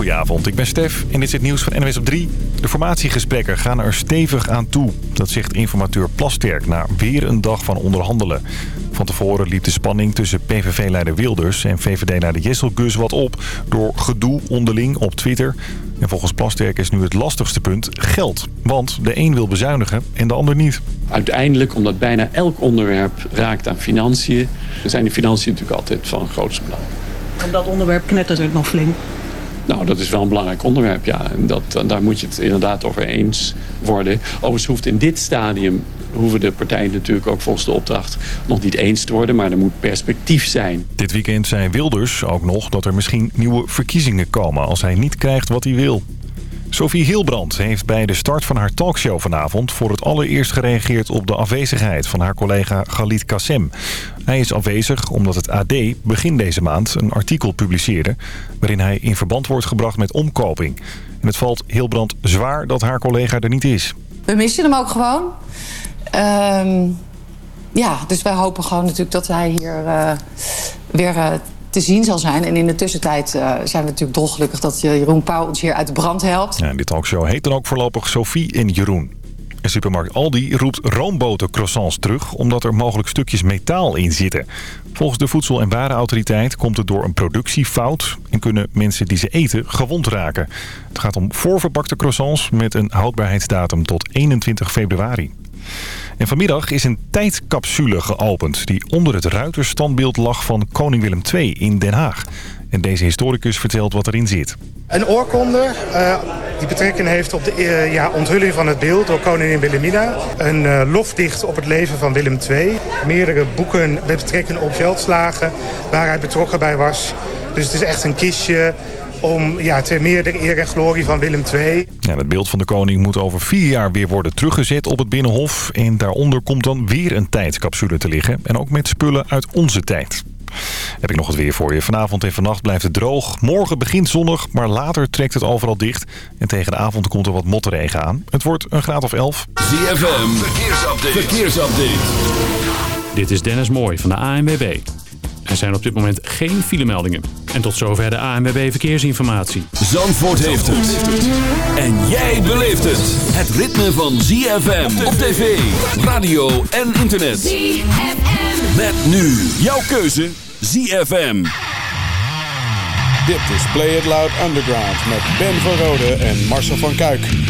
Goedenavond, ik ben Stef en dit is het nieuws van NWS op 3. De formatiegesprekken gaan er stevig aan toe. Dat zegt informateur Plasterk na weer een dag van onderhandelen. Van tevoren liep de spanning tussen PVV-leider Wilders en VVD-leider Jesselgus wat op... door gedoe onderling op Twitter. En volgens Plasterk is nu het lastigste punt geld. Want de een wil bezuinigen en de ander niet. Uiteindelijk, omdat bijna elk onderwerp raakt aan financiën... zijn de financiën natuurlijk altijd van grootste belang. Op dat onderwerp knettert het nog flink. Nou, dat is wel een belangrijk onderwerp, ja. En dat, daar moet je het inderdaad over eens worden. Overigens hoeft in dit stadium hoeven de partijen natuurlijk ook volgens de opdracht nog niet eens te worden. Maar er moet perspectief zijn. Dit weekend zei Wilders ook nog dat er misschien nieuwe verkiezingen komen als hij niet krijgt wat hij wil. Sophie Hilbrand heeft bij de start van haar talkshow vanavond... voor het allereerst gereageerd op de afwezigheid van haar collega Galit Kassem. Hij is afwezig omdat het AD begin deze maand een artikel publiceerde... waarin hij in verband wordt gebracht met omkoping. En het valt Hilbrand zwaar dat haar collega er niet is. We missen hem ook gewoon. Ehm, ja, dus wij hopen gewoon natuurlijk dat hij hier uh, weer... Uh, te zien zal zijn. En in de tussentijd uh, zijn we natuurlijk dolgelukkig dat Jeroen Pauw ons hier uit de brand helpt. Ja, dit talkshow heet dan ook voorlopig Sophie en Jeroen. En supermarkt Aldi roept roomboten croissants terug... omdat er mogelijk stukjes metaal in zitten. Volgens de Voedsel- en Warenautoriteit komt het door een productiefout... en kunnen mensen die ze eten gewond raken. Het gaat om voorverpakte croissants met een houdbaarheidsdatum tot 21 februari. En vanmiddag is een tijdcapsule geopend... die onder het ruiterstandbeeld lag van koning Willem II in Den Haag. En deze historicus vertelt wat erin zit. Een oorkonde uh, die betrekking heeft op de uh, ja, onthulling van het beeld door koningin Wilhelmina. Een uh, lofdicht op het leven van Willem II. Meerdere boeken met betrekking op veldslagen waar hij betrokken bij was. Dus het is echt een kistje om ja, ter meer de eer en glorie van Willem II. Ja, het beeld van de koning moet over vier jaar weer worden teruggezet op het Binnenhof. En daaronder komt dan weer een tijdscapsule te liggen. En ook met spullen uit onze tijd. Heb ik nog het weer voor je. Vanavond en vannacht blijft het droog. Morgen begint zonnig, maar later trekt het overal dicht. En tegen de avond komt er wat motregen aan. Het wordt een graad of 11. ZFM, verkeersupdate. verkeersupdate. Dit is Dennis Mooij van de ANWB. Er zijn op dit moment geen filemeldingen. En tot zover de ANWB Verkeersinformatie. Zandvoort heeft het. En jij beleeft het. Het ritme van ZFM op tv, radio en internet. ZFM. Met nu jouw keuze ZFM. Dit is Play It Loud Underground met Ben van Rode en Marcel van Kuik.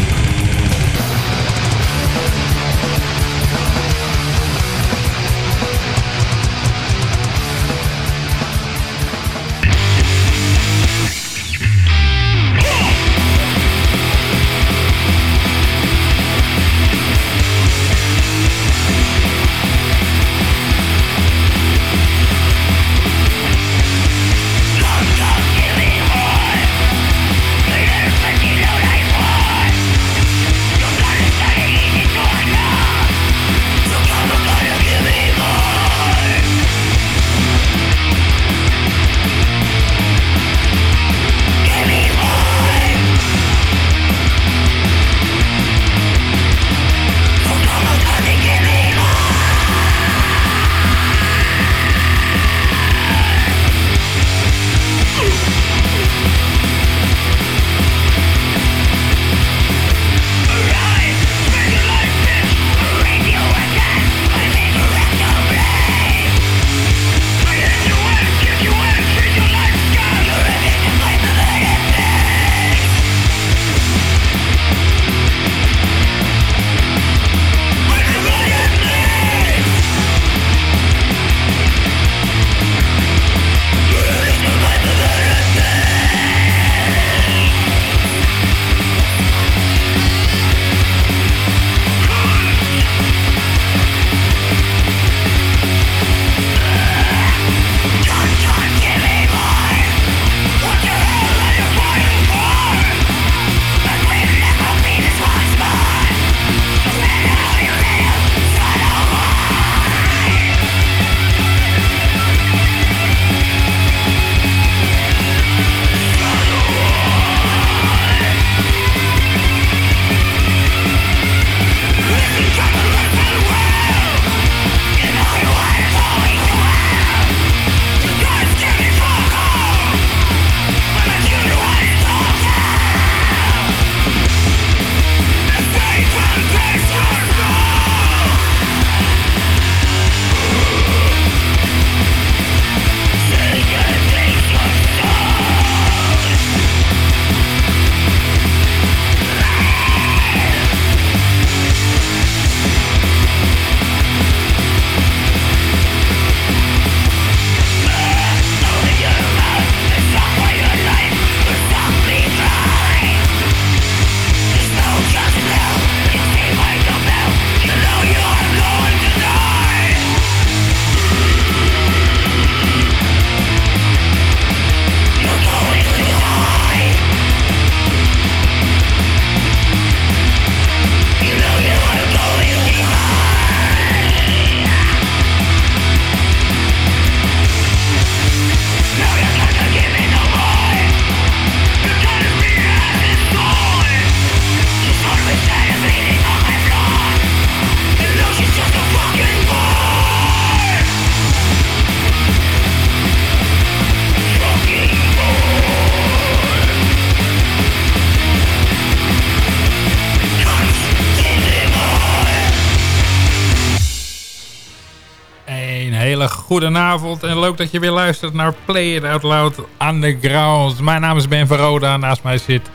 Goedenavond en leuk dat je weer luistert naar Play It Out Loud Underground. Mijn naam is Ben Verroda, naast mij zit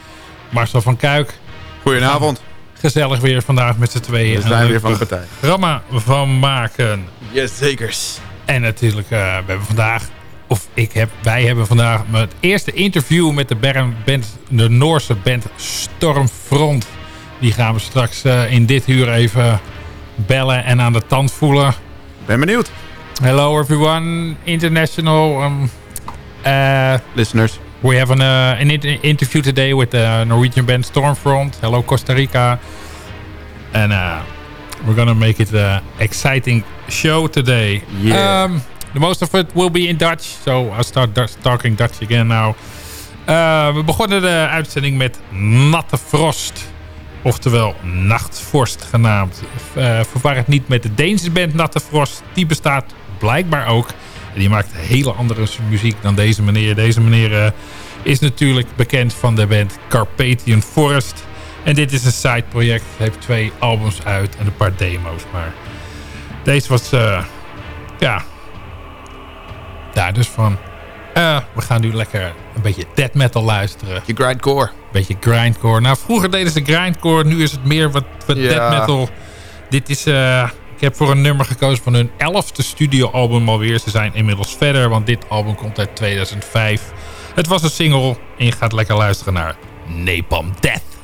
Marcel van Kuik. Goedenavond. Gezellig weer vandaag met z'n tweeën. We zijn weer van de partij. Programma van maken. Yes, zekers. En natuurlijk, uh, we hebben vandaag, of ik heb, wij hebben vandaag het eerste interview met de, band, de Noorse band Stormfront. Die gaan we straks uh, in dit uur even bellen en aan de tand voelen. Ben benieuwd. Hello everyone, international um, uh, listeners. We have an, uh, an interview today with the Norwegian band Stormfront. Hello Costa Rica. And uh, we're gonna make it an exciting show today. Yeah. Um, the most of it will be in Dutch, so I'll start talking Dutch again now. Uh, we begonnen de uitzending met Natte Frost. Oftewel Nachtvorst genaamd. Uh, verwar het niet met de Deense band Natte Frost. Die bestaat blijkbaar ook. En die maakt hele andere muziek dan deze meneer. Deze meneer uh, is natuurlijk bekend van de band Carpathian Forest. En dit is een side project. Heeft twee albums uit en een paar demo's. Maar deze was... Uh, ja... Daar dus van. Uh, we gaan nu lekker een beetje death metal luisteren. Je grindcore. Beetje grindcore. Nou, vroeger deden ze grindcore. Nu is het meer wat, wat ja. death metal. Dit is... Uh, ik heb voor een nummer gekozen van hun elfde studioalbum alweer. Ze zijn inmiddels verder, want dit album komt uit 2005. Het was een single en je gaat lekker luisteren naar Napalm Death.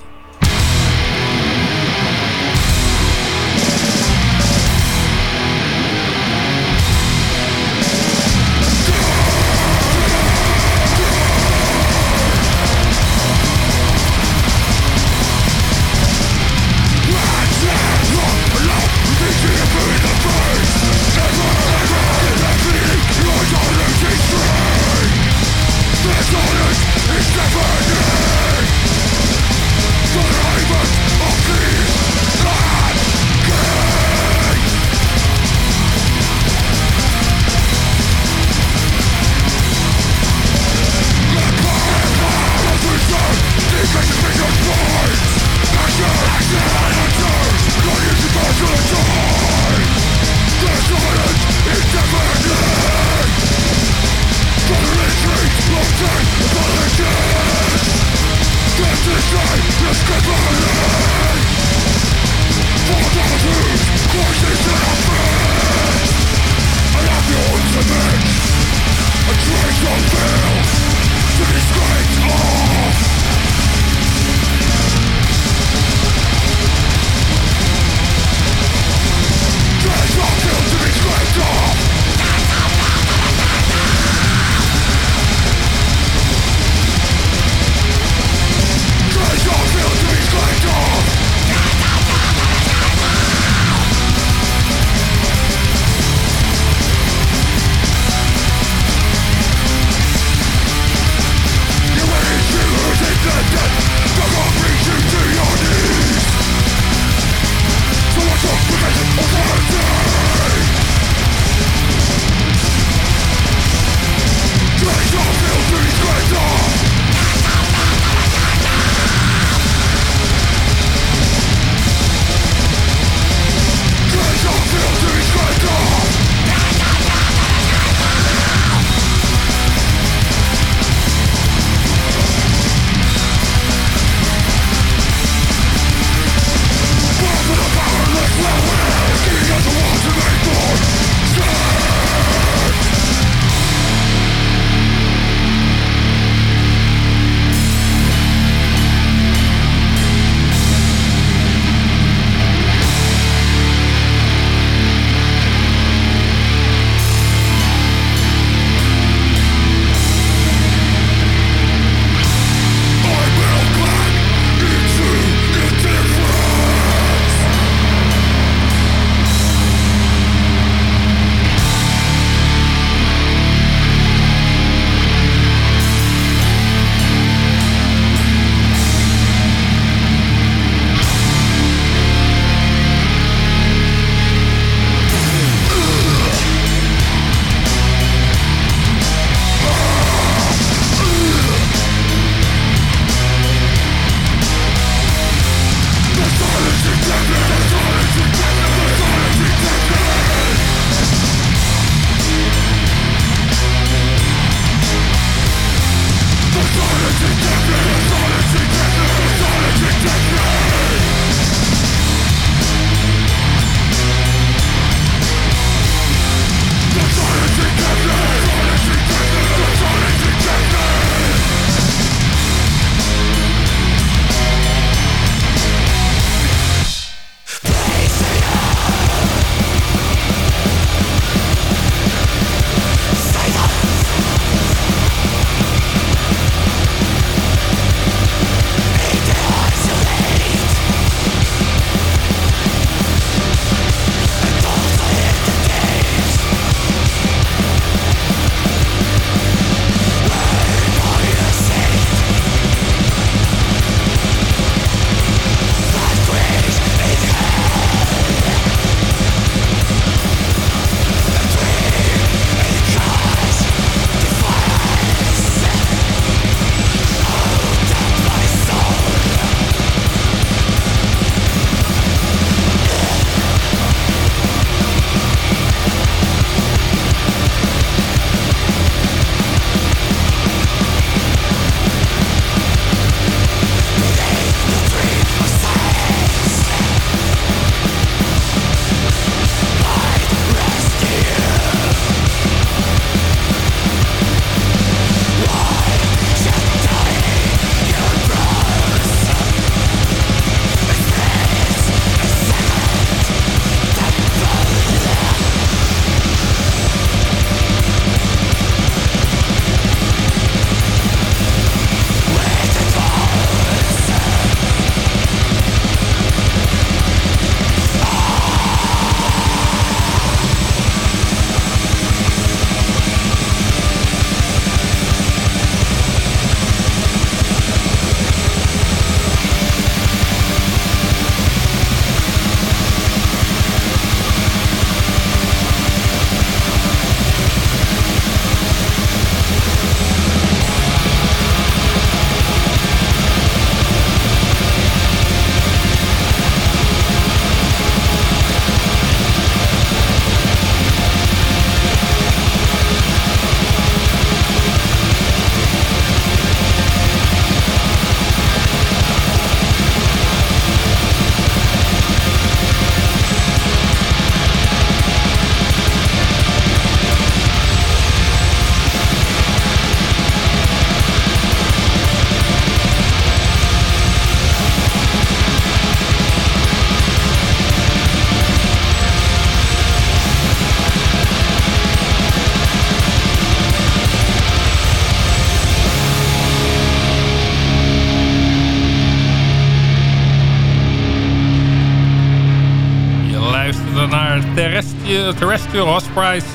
Hospice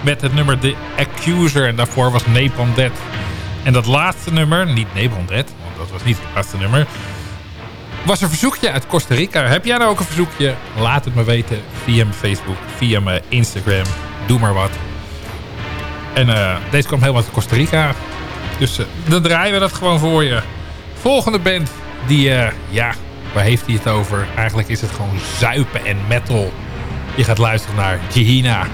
met het nummer The Accuser. En daarvoor was Napalm Dead. En dat laatste nummer, niet Napalm Dead, want dat was niet het laatste nummer... was een verzoekje uit Costa Rica. Heb jij nou ook een verzoekje? Laat het me weten via mijn Facebook, via mijn Instagram. Doe maar wat. En eh, deze kwam helemaal uit Costa Rica. Dus eh, dan draaien we dat gewoon voor je. Volgende band, die, eh, ja, waar heeft hij het over? Eigenlijk is het gewoon zuipen en metal. Je gaat luisteren naar Jihina.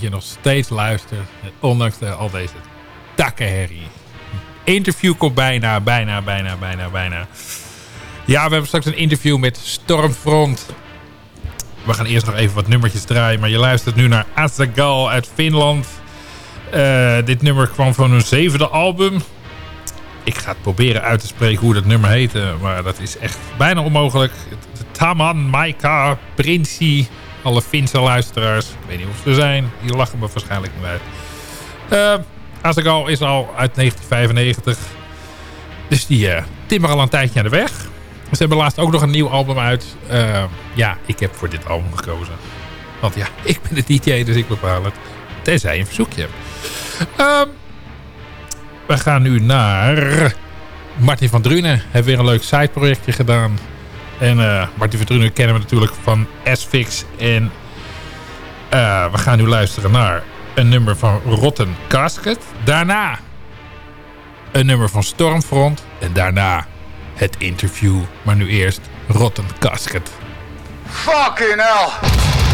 Je nog steeds luistert. Ondanks de, al deze takkenherrie. Interview komt bijna, bijna, bijna, bijna, bijna. Ja, we hebben straks een interview met Stormfront. We gaan eerst nog even wat nummertjes draaien. Maar je luistert nu naar Asagal uit Finland. Uh, dit nummer kwam van hun zevende album. Ik ga het proberen uit te spreken hoe dat nummer heette. Maar dat is echt bijna onmogelijk. Taman, Maika, Prinsi. Alle Finse luisteraars. Ik weet niet of ze zijn. Die lachen me waarschijnlijk niet uit. Uh, Asagal is al uit 1995. Dus die uh, timmer al een tijdje aan de weg. Ze hebben laatst ook nog een nieuw album uit. Uh, ja, ik heb voor dit album gekozen. Want ja, ik ben de DJ, dus ik bepaal het. Tenzij je een verzoekje. Um, we gaan nu naar Martin van Drunen. Heeft weer een leuk sideprojectje gedaan. En uh, Martin van Drunen kennen we natuurlijk van S-Fix. En uh, we gaan nu luisteren naar een nummer van Rotten Casket. Daarna een nummer van Stormfront. En daarna het interview. Maar nu eerst Rotten Casket. Fucking hell!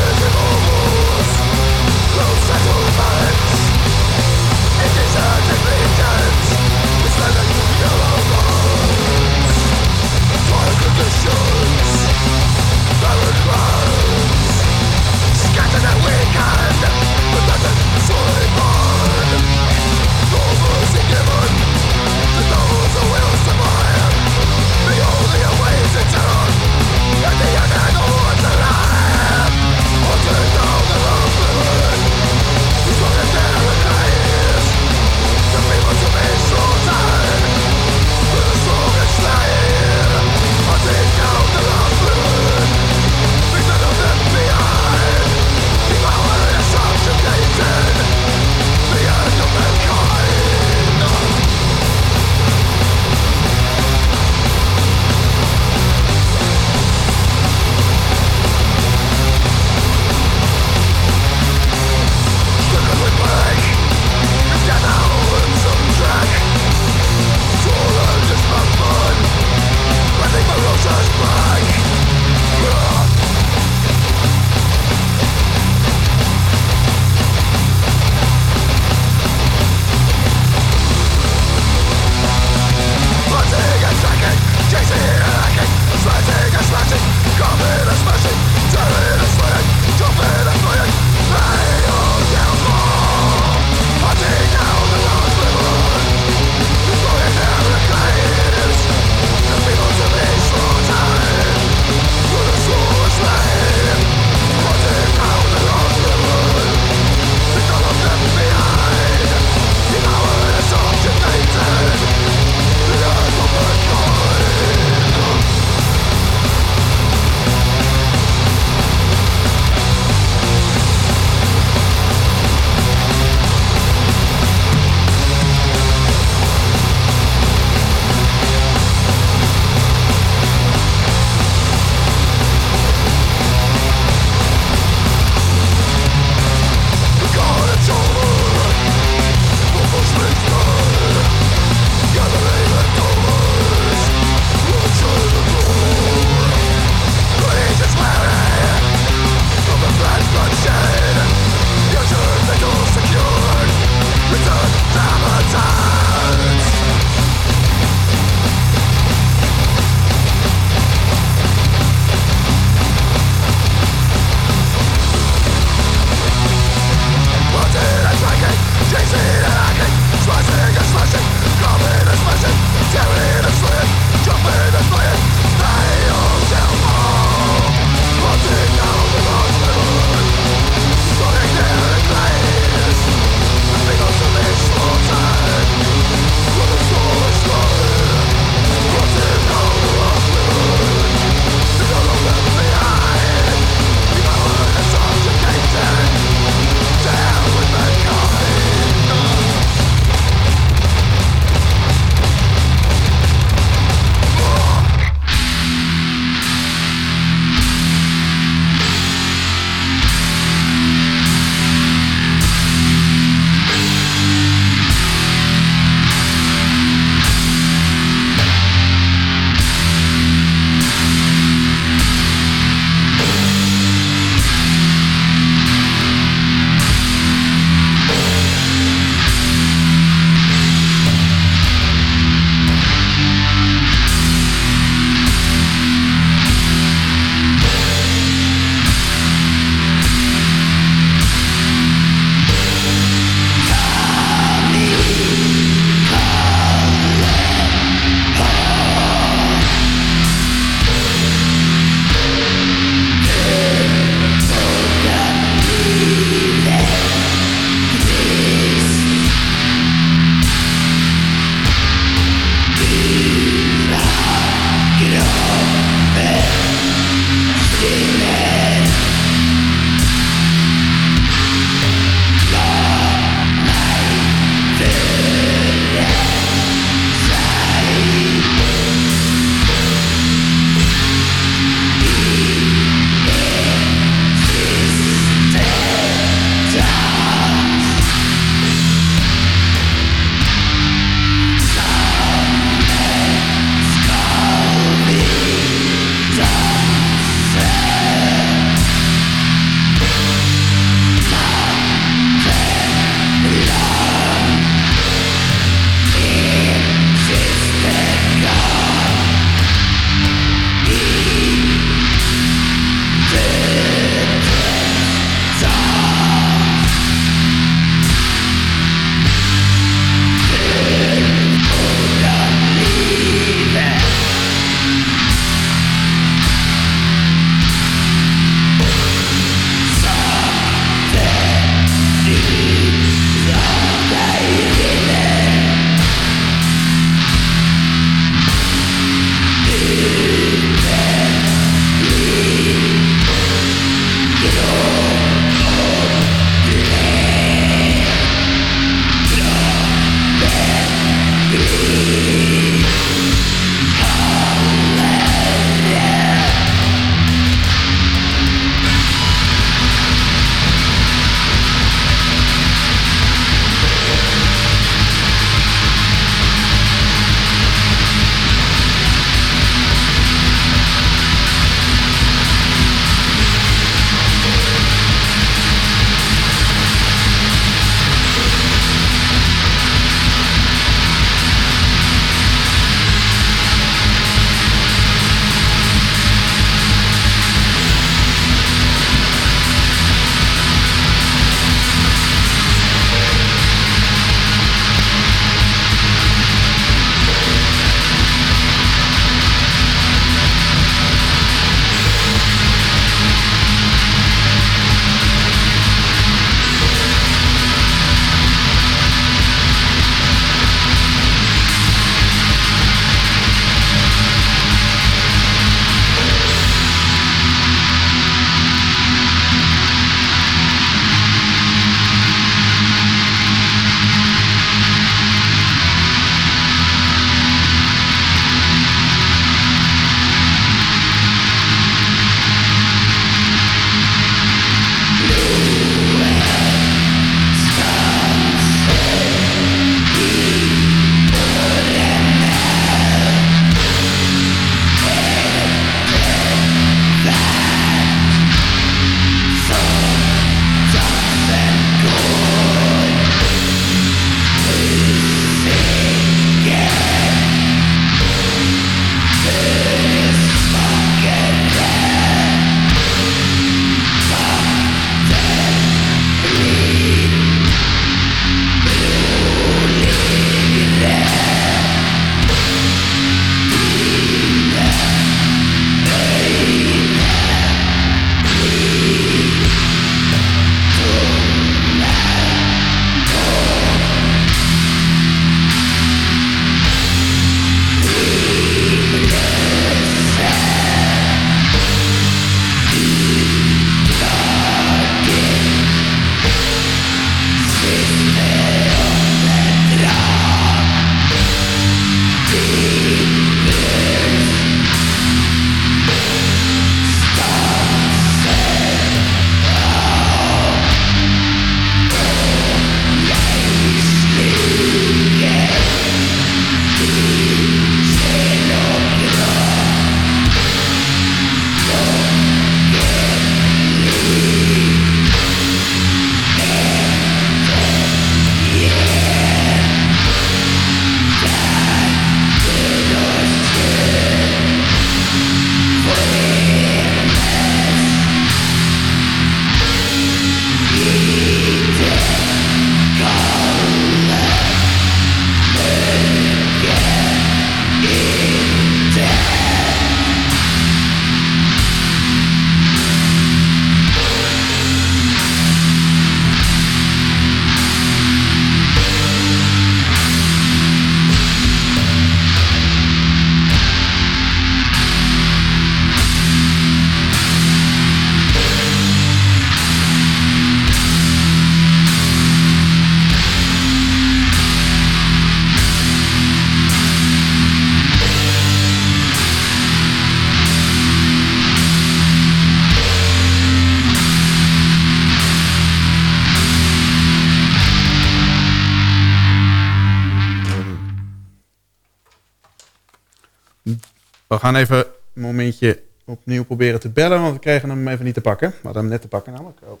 We gaan even een momentje opnieuw proberen te bellen, want we kregen hem even niet te pakken. We hadden hem net te pakken namelijk. Oh.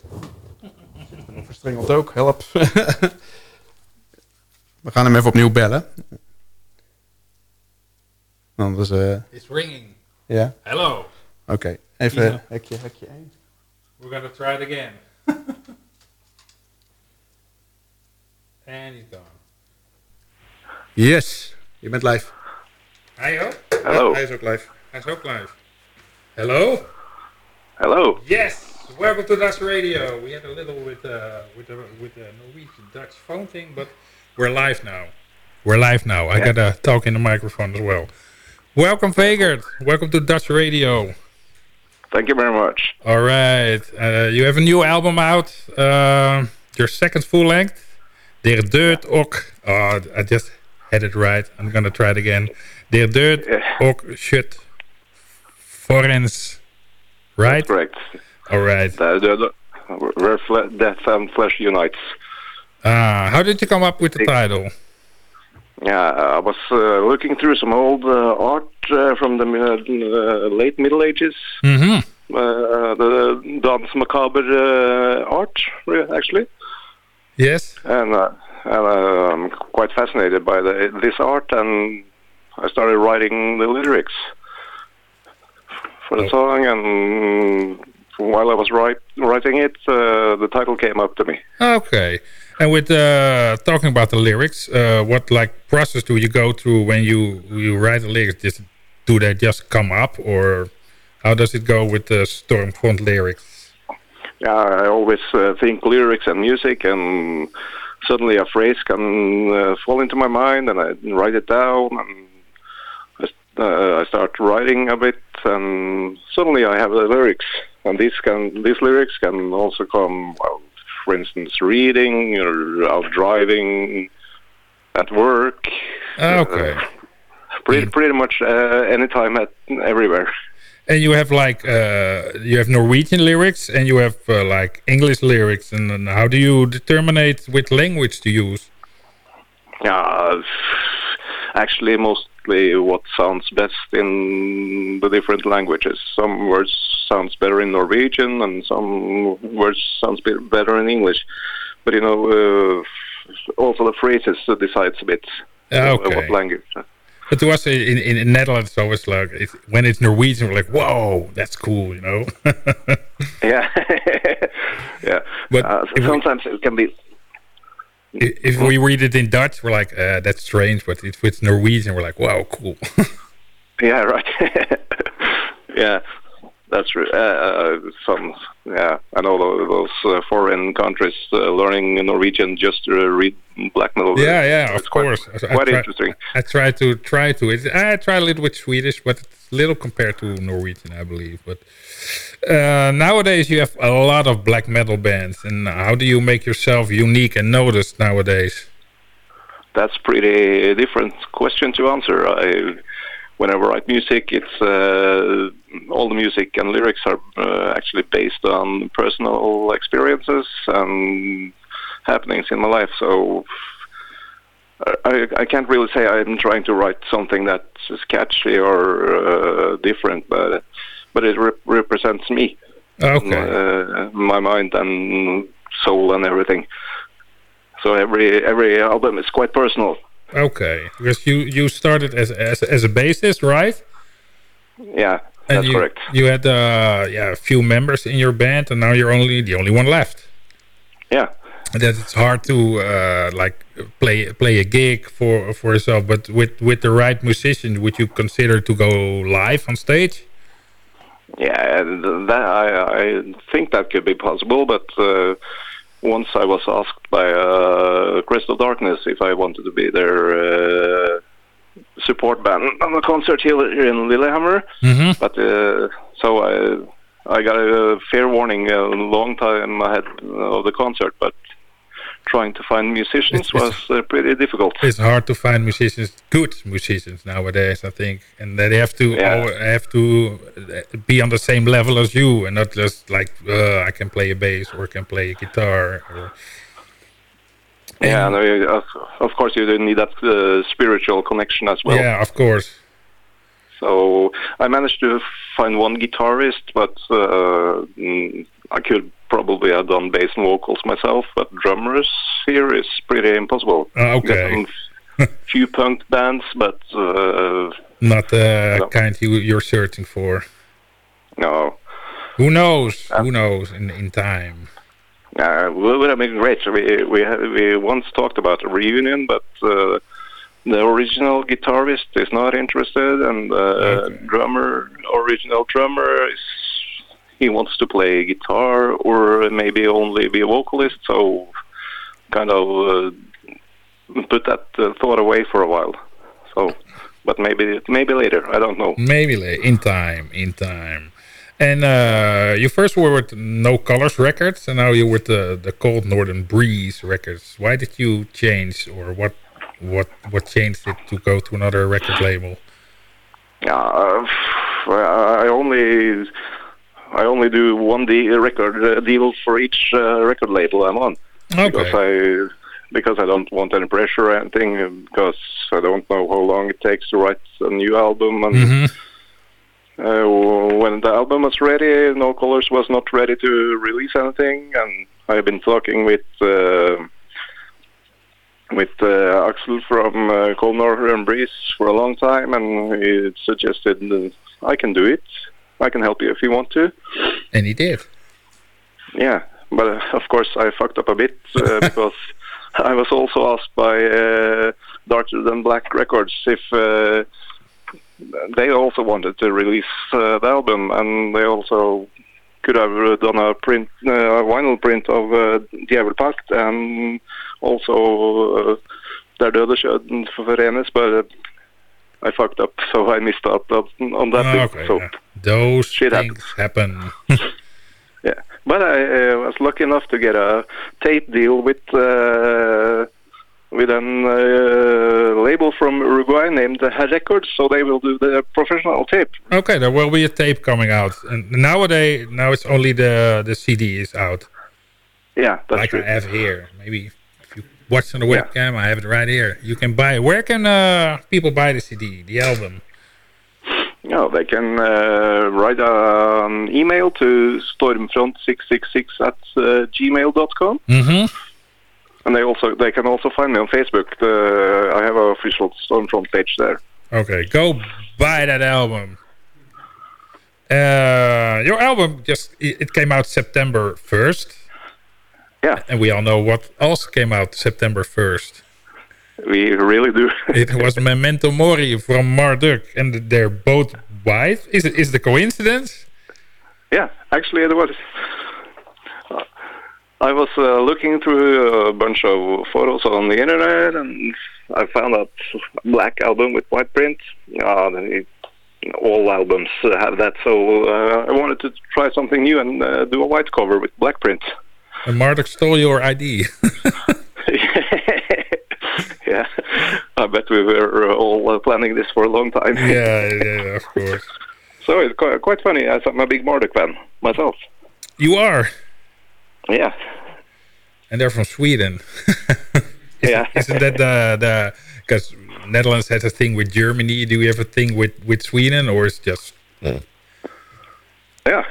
Er verstrengeld ook, help. we gaan hem even opnieuw bellen. Anders, eh It's ringing. ja, Hello. oké. Even Ja. hekje, hekje 1. We're gonna try it again. And he's gone. Yes, je bent live. Hij ook? Ja, hij is ook live. Hij is ook live. Hello? Hello. Yes. Welcome to Dutch Radio. We had a little with uh, with the with the Norwegian Dutch phone thing, but we're live now. We're live now. I gotta talk in the microphone as well. Welcome, Vegard. Welcome to Dutch Radio. Thank you very much. All right. Uh, you have a new album out. Uh, your second full length. Der Deurt ook. Oh, I just had it right. I'm gonna try it again. Der Deurt ook shit Forens. Right? correct. All right. The, where fle- death and flesh unites. Ah, how did you come up with the title? Yeah, I was uh, looking through some old uh, art uh, from the uh, late Middle Ages. Mm-hmm. Uh, the Dance Macabre uh, art, actually. Yes. And, uh, and uh, I'm quite fascinated by the, this art, and I started writing the lyrics for the song. And while I was write, writing it, uh, the title came up to me. Okay. And with uh, talking about the lyrics, uh, what like process do you go through when you you write the lyrics? Just, do they just come up, or how does it go with the Stormfront lyrics? Yeah, I always uh, think lyrics and music, and suddenly a phrase can uh, fall into my mind, and I write it down, and uh, I start writing a bit, and suddenly I have the lyrics. And these can these lyrics can also come, well, for instance, reading or out driving, at work. Okay. Uh, pretty pretty much uh, anytime, at everywhere. And you have like uh, you have Norwegian lyrics and you have uh, like English lyrics, and, how do you determine which language to use? Yeah, actually, mostly what sounds best in the different languages. Some words sounds better in Norwegian, and some words sounds be- better in English. But you know, uh, also the phrases decides a bit uh, Okay. what language. But to us in in, in Netherlands, it's always like it's, when it's Norwegian, we're like, "Whoa, that's cool," you know. Yeah, yeah. But uh, if we- sometimes it can be. If we read it in Dutch, we're like, uh, "That's strange," but if it's Norwegian, we're like, "Wow, cool." Yeah, right. yeah, that's true. Uh, some, yeah, and all tho- those uh, foreign countries uh, learning Norwegian just to read black metal. yeah, yeah, It's of quite- course. I- I Quite try- interesting. I try to try to it. I try a little with Swedish, but it's little compared to Norwegian, I believe. But uh, nowadays, you have a lot of black metal bands, and how do you make yourself unique and noticed nowadays? That's pretty different question to answer. I, when I write music, it's uh, all the music and lyrics are uh, actually based on personal experiences and happenings in my life. So I, I can't really say I'm trying to write something that's catchy or uh, different, but but it rep- represents me, Okay. uh, my mind and soul and everything. So every every album is quite personal. Okay, because you you started as as as a bassist, right? Yeah, And that's you, correct. You had uh yeah a few members in your band, and now you're only the only one left. Yeah. And that it's hard to uh like play play a gig for for yourself, but with with the right musician, would you consider to go live on stage? Yeah, that I I think that could be possible, but uh, once I was asked by uh, Crystal Darkness if I wanted to be their uh, support band on a concert here in Lillehammer, Mhm. but uh, so I I got a fair warning a long time ahead of the concert, but trying to find musicians was uh, pretty difficult. It's hard to find musicians, good musicians nowadays, I think, and they have to Yeah. have to uh, be on the same level as you, and not just like uh, I can play a bass or can play a guitar. Or, Yeah, and of, of course you need that uh, spiritual connection as well. yeah, of course. So I managed to find one guitarist, but uh, mm, I could probably I've done bass and vocals myself. But drummers here is pretty impossible. Uh, okay. few punk bands, but uh, not the no. kind you you're searching for. No. Who knows? Uh, Who knows in in time? Uh, would have been great. We we we once talked about a reunion, but uh, the original guitarist is not interested, and the okay. drummer, original drummer, is he wants to play guitar or maybe only be a vocalist. So, kind of uh, put that uh, thought away for a while. So, but maybe maybe later. I don't know. Maybe later, in time, in time. And uh, you first were with No Colors Records, and now you're with the the Cold Northern Breeze Records. Why did you change, or what what what changed it to go to another record label? Uh, I only I only do one de record uh, deal for each uh, record label I'm on. Okay. Because I because I don't want any pressure or anything. Because I don't know how long it takes to write a new album and. Mm -hmm uh, when the album was ready, No Colors was not ready to release anything, and I've been talking with uh, with uh, Axel from uh, Cold and Breeze for a long time, and he suggested I can do it. I can help you if you want to. And he did. Yeah, but uh, of course I fucked up a bit uh, because I was also asked by uh, Darker Than Black Records if uh, they also wanted to release uh, the album, and they also could have done a print, uh, a vinyl print of uh, Djevelpakt, and also uh, Der døde skjøden forenes, but uh, I fucked up, so I missed out on that. Oh, okay, so yeah. Those shit things happen. happen. yeah, but I uh, was lucky enough to get a tape deal with uh, with a uh, label from Uruguay named Records, so they will do the professional tape. Okay, there will be a tape coming out. And nowadays, now it's only the the CD is out. Yeah, that's like true. I can have here. Maybe if you watch on the webcam, yeah. I have it right here. You can buy. Where can uh, people buy the CD, the album? Yeah, they can uh, write an email to stormfront666 at uh, gmail.com. Mm-hmm and they also they can also find me on Facebook. The, I have an official Stormfront page there. Okay, go buy that album. Uh, your album just it came out September first. Yeah, and we all know what also came out September first. We really do. it was Memento Mori from Marduk, and they're both white. Is it is the coincidence? Yeah, actually it was. I was uh, looking through a bunch of photos on the internet, and I found a black album with white print. Uh, all albums have that, so uh, I wanted to try something new and uh, do a white cover with black print. And Marduk stole your ID. yeah, I bet we were all uh, planning this for a long time. yeah, yeah, of course. So it's quite, quite funny. I'm a big Marduk fan myself. You are. Yeah. And they're from Sweden. yeah. Isn't that the the because Netherlands has a thing with Germany? Do we have a thing with with Sweden, or is just? Yeah. yeah.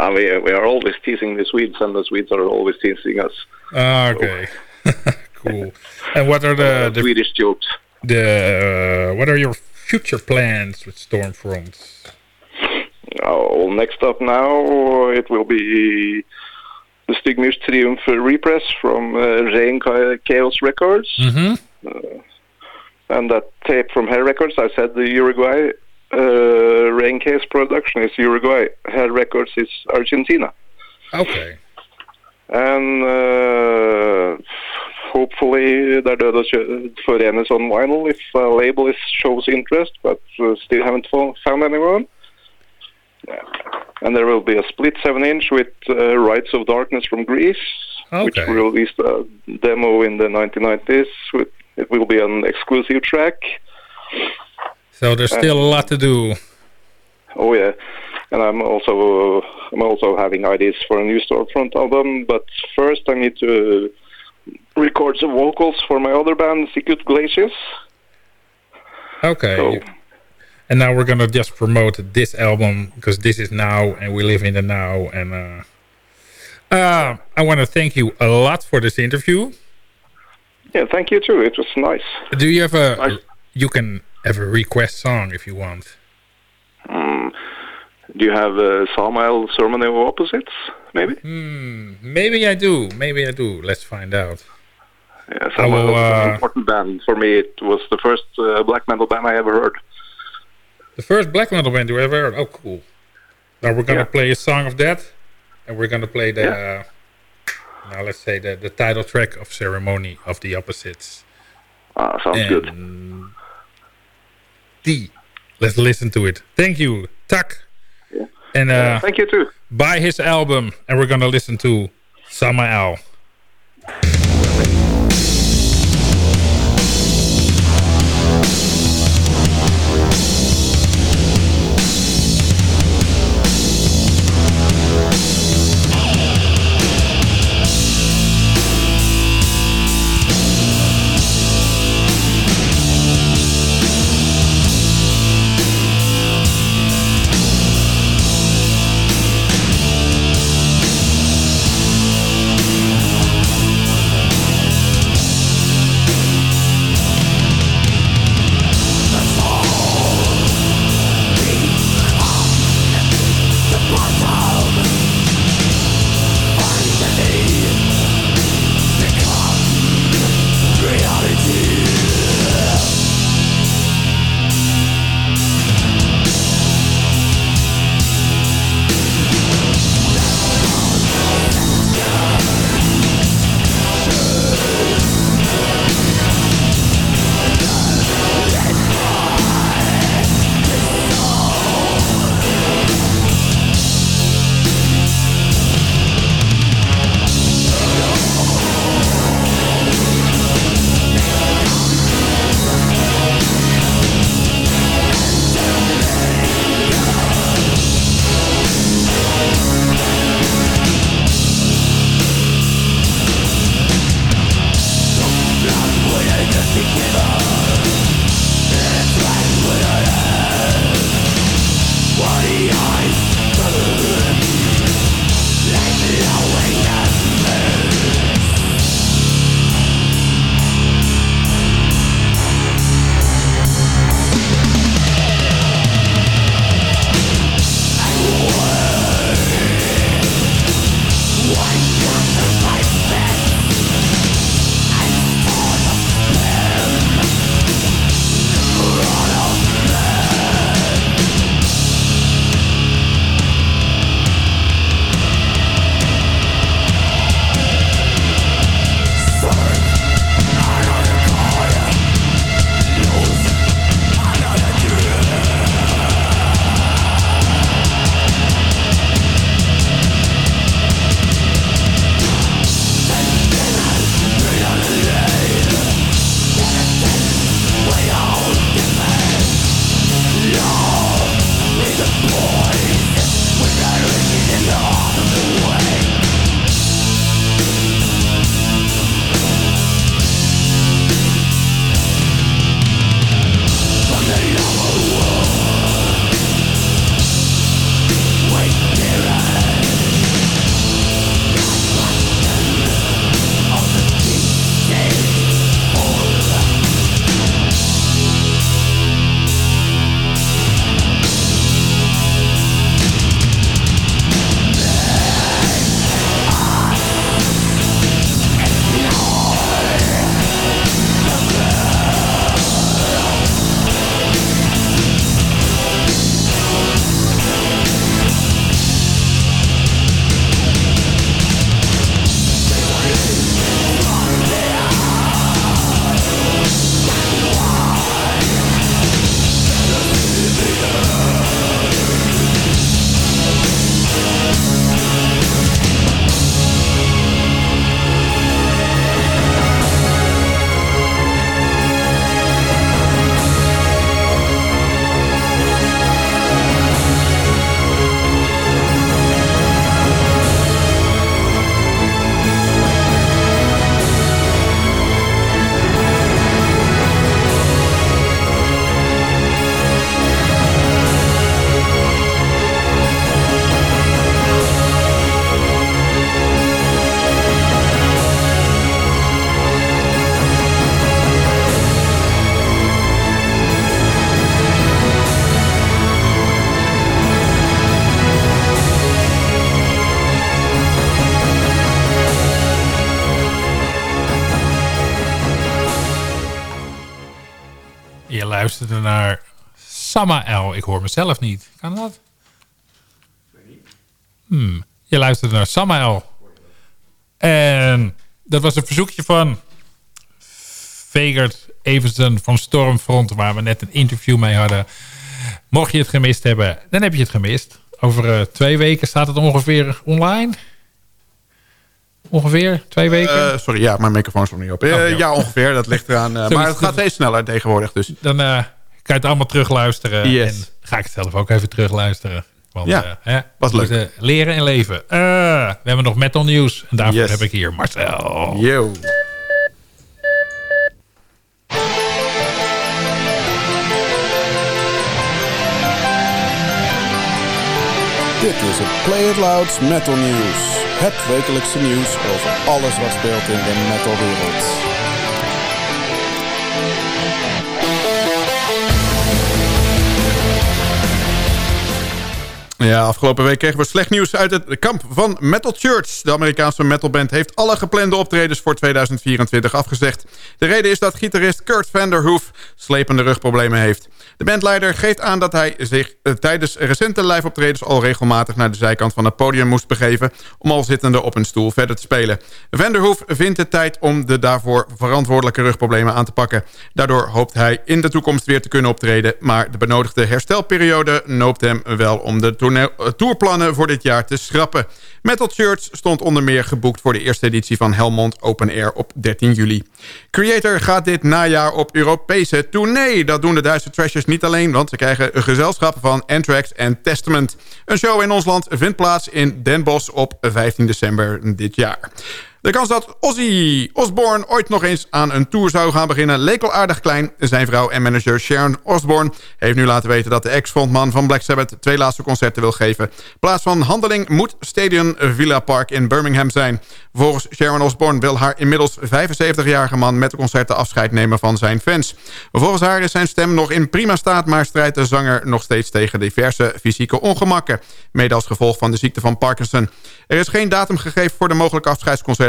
Uh, we we are always teasing the Swedes, and the Swedes are always teasing us. Ah, okay. So. cool. And what are the, uh, the Swedish jokes? The uh, what are your future plans with Stormfront? Oh, next up now it will be the Stigmers Triumph repress from uh, Rain Chaos Records. Mm-hmm. Uh, and that tape from Hair Records, I said the Uruguay uh, Rain Chaos production is Uruguay. Hair Records is Argentina. Okay. And uh, hopefully Der døde forenes on vinyl if a label is, shows interest, but uh, still haven't found anyone. Yeah. And there will be a split 7 inch with uh, Rights of Darkness from Greece, okay. which released a demo in the 1990s. With, it will be an exclusive track. So there's still a lot to do. Oh yeah, and I'm also uh, I'm also having ideas for a new storefront album. But first, I need to record some vocals for my other band, Secret Glaciers. Okay. So, And now we're gonna just promote this album because this is now and we live in the now. And uh, uh, I want to thank you a lot for this interview. Yeah, thank you too. It was nice. Do you have a? You can have a request song if you want. Mm. Do you have a Samael Sermon of Opposites, maybe? Hmm, maybe I do. Maybe I do. Let's find out. Yeah, Samael will, was an uh, important band for me. It was the first uh, black metal band I ever heard. The first black metal band you ever heard. Oh, cool. Now we're gonna Yeah. play a song of that, and we're gonna play the. Uh, now let's say the the title track of Ceremony of the Opposites. Ah, sounds and good. D. Let's listen to it. Thank you, Tak. And uh, thank you too. Buy his album, and we're gonna listen to Samael. Thank Samael. Ik hoor mezelf niet. Kan dat? Hmm. Je luisterde naar Samael. En dat was een verzoekje van Vegert Everson van Stormfront... waar we net een interview mee hadden. Mocht je het gemist hebben, dan heb je het gemist. Over uh, twee weken staat het ongeveer online. Ongeveer twee weken? Uh, sorry, ja, mijn microfoon is nog niet op. Uh, oh, ja, ongeveer. Dat ligt eraan. maar het gaat steeds sneller tegenwoordig. Dus. Dan je het allemaal terugluisteren. Yes. En ga ik het zelf ook even terugluisteren. Want, ja, hè, was leuk. leren en leven. we hebben nog metal nieuws. En daarvoor yes. heb ik hier Marcel. Yo. Dit is het Play It Louds Metal News. Het wekelijkse nieuws over alles wat speelt in de metalwereld. Ja, afgelopen week kregen we slecht nieuws uit het kamp van Metal Church. De Amerikaanse metalband heeft alle geplande optredens voor 2024 afgezegd. De reden is dat gitarist Kurt Vanderhoof slepende rugproblemen heeft. De bandleider geeft aan dat hij zich uh, tijdens recente live-optredens... al regelmatig naar de zijkant van het podium moest begeven... om al zittende op een stoel verder te spelen. Vanderhoof vindt het tijd om de daarvoor verantwoordelijke rugproblemen aan te pakken. Daardoor hoopt hij in de toekomst weer te kunnen optreden... maar de benodigde herstelperiode noopt hem wel om de tourplannen voor dit jaar te schrappen. Metal Church stond onder meer geboekt voor de eerste editie van Helmond Open Air op 13 juli. Creator gaat dit najaar op Europese tournee. Dat doen de Duitse Trashers niet alleen, want ze krijgen een gezelschap van Anthrax en Testament. Een show in ons land vindt plaats in Den Bosch op 15 december dit jaar. De kans dat Ozzy Osbourne ooit nog eens aan een tour zou gaan beginnen... leek al aardig klein. Zijn vrouw en manager Sharon Osbourne heeft nu laten weten... dat de ex-frontman van Black Sabbath twee laatste concerten wil geven. Plaats van handeling moet Stadion Villa Park in Birmingham zijn. Volgens Sharon Osbourne wil haar inmiddels 75-jarige man... met de concerten afscheid nemen van zijn fans. Volgens haar is zijn stem nog in prima staat... maar strijdt de zanger nog steeds tegen diverse fysieke ongemakken. Mede als gevolg van de ziekte van Parkinson. Er is geen datum gegeven voor de mogelijke afscheidsconcerten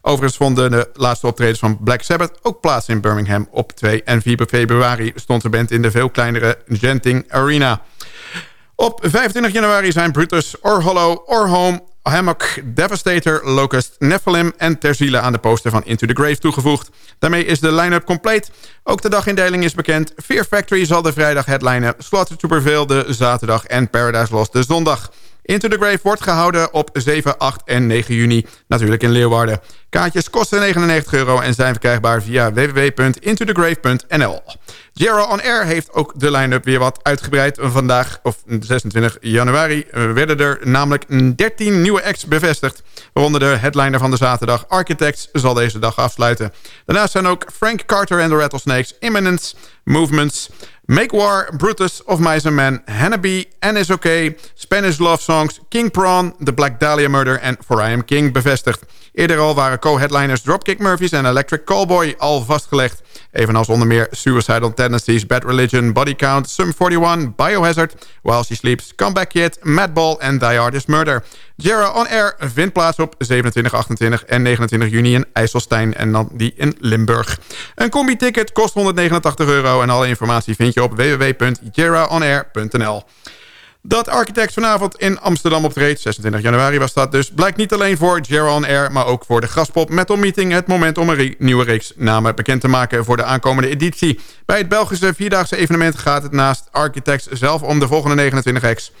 Overigens vonden de laatste optredens van Black Sabbath ook plaats in Birmingham. Op 2 en 4 februari stond de band in de veel kleinere Genting Arena. Op 25 januari zijn Brutus, Orhollow, Orhome, Hammock, Devastator, Locust, Nephilim en Terziele aan de poster van Into the Grave toegevoegd. Daarmee is de line-up compleet. Ook de dagindeling is bekend. Fear Factory zal de vrijdag headlinen, Slaughter to Prevail de zaterdag en Paradise Lost de zondag. Into the Grave wordt gehouden op 7, 8 en 9 juni. Natuurlijk in Leeuwarden. Kaartjes kosten 99 euro en zijn verkrijgbaar via www.intothegrave.nl. Jero On Air heeft ook de line-up weer wat uitgebreid. Vandaag, of 26 januari, werden er namelijk 13 nieuwe acts bevestigd. Waaronder de headliner van de zaterdag Architects zal deze dag afsluiten. Daarnaast zijn ook Frank Carter en de Rattlesnakes, Imminence, Movements... Make War, Brutus of Mice Man, Hannah NSOK, Spanish Love Songs, King Prawn, The Black Dahlia Murder en For I Am King bevestigd. Eerder al waren co-headliners Dropkick Murphys en Electric Callboy al vastgelegd. Evenals onder meer Suicidal Tendencies, Bad Religion, Body Count, Sum 41, Biohazard, While She Sleeps, Comeback Kid, Madball en Die Artist Murder. Jera On Air vindt plaats op 27, 28 en 29 juni in IJsselstein en dan die in Limburg. Een combi-ticket kost 189 euro en alle informatie vind je op www.jeraonair.nl. Dat Architects vanavond in Amsterdam optreedt, 26 januari was dat dus... blijkt niet alleen voor Jera Air, maar ook voor de Gaspop Metal Meeting... het moment om een nieuwe reeks namen bekend te maken voor de aankomende editie. Bij het Belgische Vierdaagse evenement gaat het naast Architects zelf om de volgende 29 acts.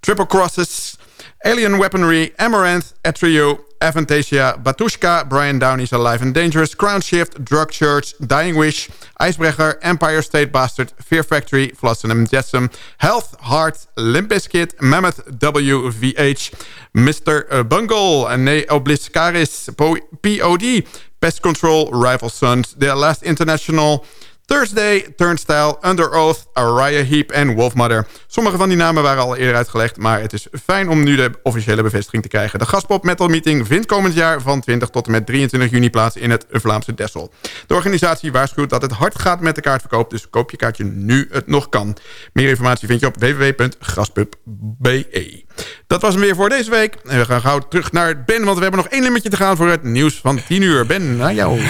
Triple Crosses, Alien Weaponry, Amaranth, Atrio, Avantasia, Batushka, Brian Downey's Alive and Dangerous, Crown Shift, Drug Church, Dying Wish, Icebreaker, Empire State Bastard, Fear Factory, Flossenum Jetsam, Health, Heart, Limp Bizkit, Mammoth WVH, Mr. Uh, Bungle, Ne Obliscaris, POD, Pest Control, Rival Sons, The Last International... Thursday, Turnstile, Under Oath, Araya Heap en Wolfmother. Sommige van die namen waren al eerder uitgelegd... maar het is fijn om nu de officiële bevestiging te krijgen. De Gaspop Metal Meeting vindt komend jaar van 20 tot en met 23 juni plaats... in het Vlaamse Dessel. De organisatie waarschuwt dat het hard gaat met de kaartverkoop... dus koop je kaartje nu het nog kan. Meer informatie vind je op www.gaspub.be. Dat was hem weer voor deze week. En we gaan gauw terug naar Ben, want we hebben nog één nummertje te gaan... voor het nieuws van 10 uur. Ben, naar jou.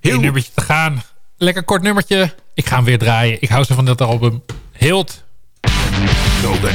Heel... Eén nummertje te gaan... lekker kort nummertje. Ik ga hem weer draaien. Ik hou zo van dat album. Hilt. Golden.